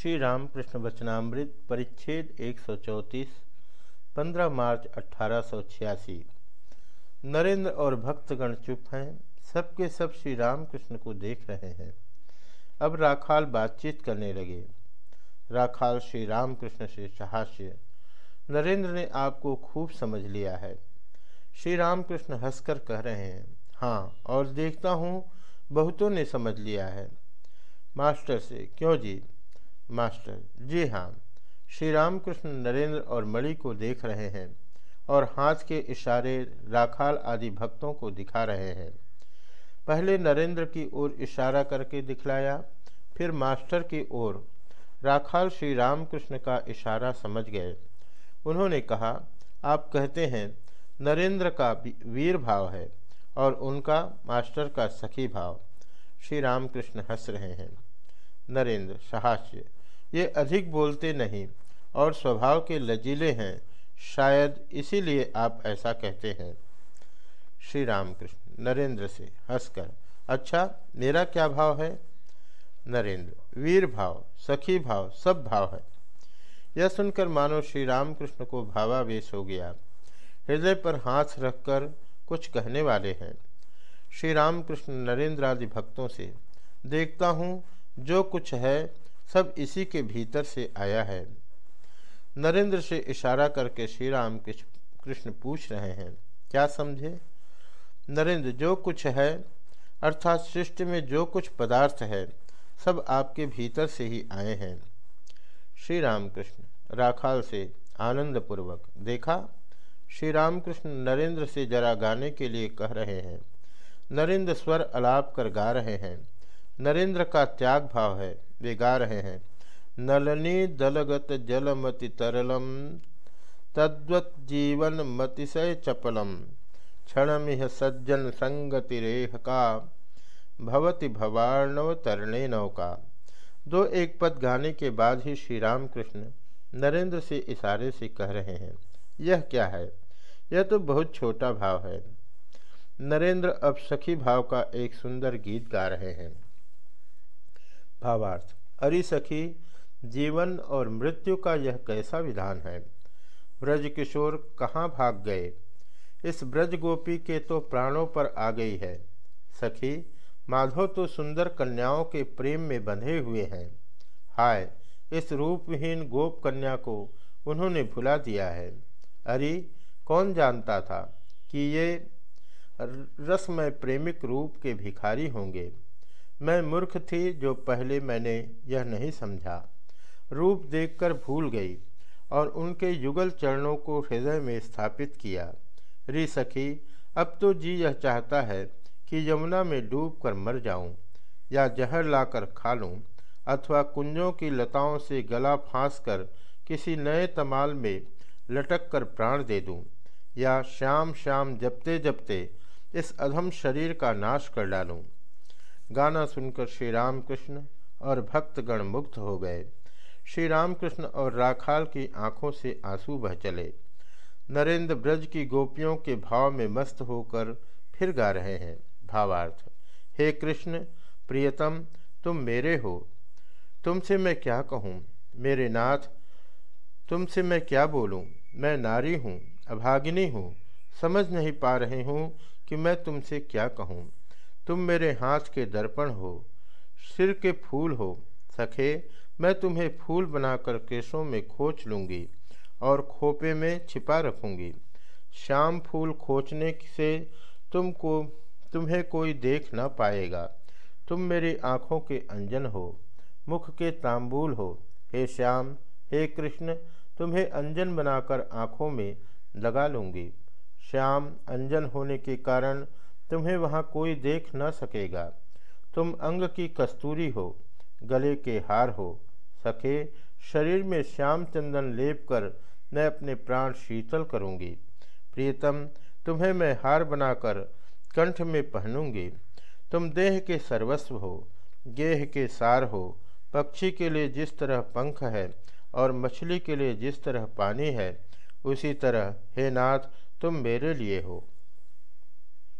श्री रामकृष्ण वचनामृत परिच्छेद 134 15 मार्च अट्ठारह सौ छियासी। नरेंद्र और भक्तगण चुप हैं, सबके सब श्री रामकृष्ण को देख रहे हैं। अब राखाल बातचीत करने लगे। राखाल श्री रामकृष्ण से सहास्य, नरेंद्र ने आपको खूब समझ लिया है। श्री रामकृष्ण हंसकर कह रहे हैं हाँ और देखता हूँ, बहुतों ने समझ लिया है। मास्टर से, क्यों जी? मास्टर, जी हाँ श्री रामकृष्ण नरेंद्र और मणि को देख रहे हैं और हाथ के इशारे राखाल आदि भक्तों को दिखा रहे हैं। पहले नरेंद्र की ओर इशारा करके दिखलाया, फिर मास्टर की ओर राखाल श्री रामकृष्ण का इशारा समझ गए। उन्होंने कहा, आप कहते हैं, नरेंद्र का वीर भाव है और उनका मास्टर का सखी भाव। श्री रामकृष्ण हंस रहे हैं। नरेंद्र, सहास्य ये अधिक बोलते नहीं और स्वभाव के लजीले हैं। शायद इसीलिए आप ऐसा कहते हैं। श्री रामकृष्ण नरेंद्र से हंसकर अच्छा मेरा क्या भाव है? नरेंद्र, वीर भाव, सखी भाव, सब भाव है। यह सुनकर मानो श्री रामकृष्ण को भावावेश हो गया। हृदय पर हाथ रखकर कुछ कहने वाले हैं। श्री रामकृष्ण नरेंद्र आदि भक्तों से, देखता हूँ, जो कुछ है सब इसी के भीतर से आया है। नरेंद्र से इशारा करके श्री राम कृष्ण पूछ रहे हैं, क्या समझे? नरेंद्र, जो कुछ है, अर्थात सृष्टि में जो कुछ पदार्थ है, सब आपके भीतर से ही आए हैं। श्री रामकृष्ण राखाल से आनंदपूर्वक, देखा? श्री रामकृष्ण नरेंद्र से जरा गाने के लिए कह रहे हैं। नरेंद्र स्वर अलाप कर गा रहे हैं। नरेंद्र का त्याग भाव है। वे गा रहे हैं। नलनी दलगत जलमति तरलम, तद्वत जीवन मतिशय चपलम। क्षणमिह सज्जन संगति रेह का, भवति भवार्णव तरणे नौका। दो एक पद गाने के बाद ही श्री राम कृष्ण नरेंद्र से इशारे से कह रहे हैं, यह क्या है? यह तो बहुत छोटा भाव है। नरेंद्र अब सखी भाव का एक सुंदर गीत गा रहे हैं। भावार्थ। अरि सखी, जीवन और मृत्यु का यह कैसा विधान है? ब्रज किशोर कहाँ भाग गए? इस ब्रज गोपी के तो प्राणों पर आ गई है। सखी, माधव तो सुंदर कन्याओं के प्रेम में बंधे हुए हैं। हाय, इस रूपहीन गोप कन्या को उन्होंने भुला दिया है। अरे, कौन जानता था कि ये रसमय प्रेमिक रूप के भिखारी होंगे? मैं मूर्ख थी जो पहले मैंने यह नहीं समझा। रूप देखकर भूल गई और उनके युगल चरणों को हृदय में स्थापित किया। री सखी, अब तो जी यह चाहता है कि यमुना में डूब कर मर जाऊँ या जहर लाकर खा लूँ अथवा कुंजों की लताओं से गला फांस कर किसी नए तमाल में लटक कर प्राण दे दूँ या श्याम श्याम जपते जपते इस अधम शरीर का नाश कर डालूं। गाना सुनकर श्री रामकृष्ण और भक्तगण मुक्त हो गए। श्री रामकृष्ण और राखाल की आँखों से आँसू बह चले। नरेंद्र ब्रज की गोपियों के भाव में मस्त होकर फिर गा रहे हैं। भावार्थ, हे कृष्ण, प्रियतम, तुम मेरे हो। तुमसे मैं क्या कहूँ? मेरे नाथ, तुमसे मैं क्या बोलूँ? मैं नारी हूँ, अभागिनी हूँ। समझ नहीं पा रही हूँ कि मैं तुमसे क्या कहूँ। तुम मेरे हाथ के दर्पण हो, सिर के फूल हो, सखे, मैं तुम्हें फूल बनाकर केसों में खोच लूँगी और खोपे में छिपा रखूँगी। शाम फूल खोचने से तुमको, तुम्हें कोई देख न पाएगा। तुम मेरी आँखों के अंजन हो, मुख के तांबूल हो। हे श्याम, हे कृष्ण, तुम्हें अंजन बनाकर आँखों में लगा लूँगी। श्याम, अंजन होने के कारण तुम्हें वहाँ कोई देख न सकेगा। तुम अंग की कस्तूरी हो, गले के हार हो सके शरीर में श्याम चंदन लेप कर मैं अपने प्राण शीतल करूँगी। प्रियतम, तुम्हें मैं हार बनाकर कंठ में पहनूँगी। तुम देह के सर्वस्व हो, गेह के सार हो, पक्षी के लिए जिस तरह पंख है और मछली के लिए जिस तरह पानी है, उसी तरह हे नाथ, तुम मेरे लिए हो।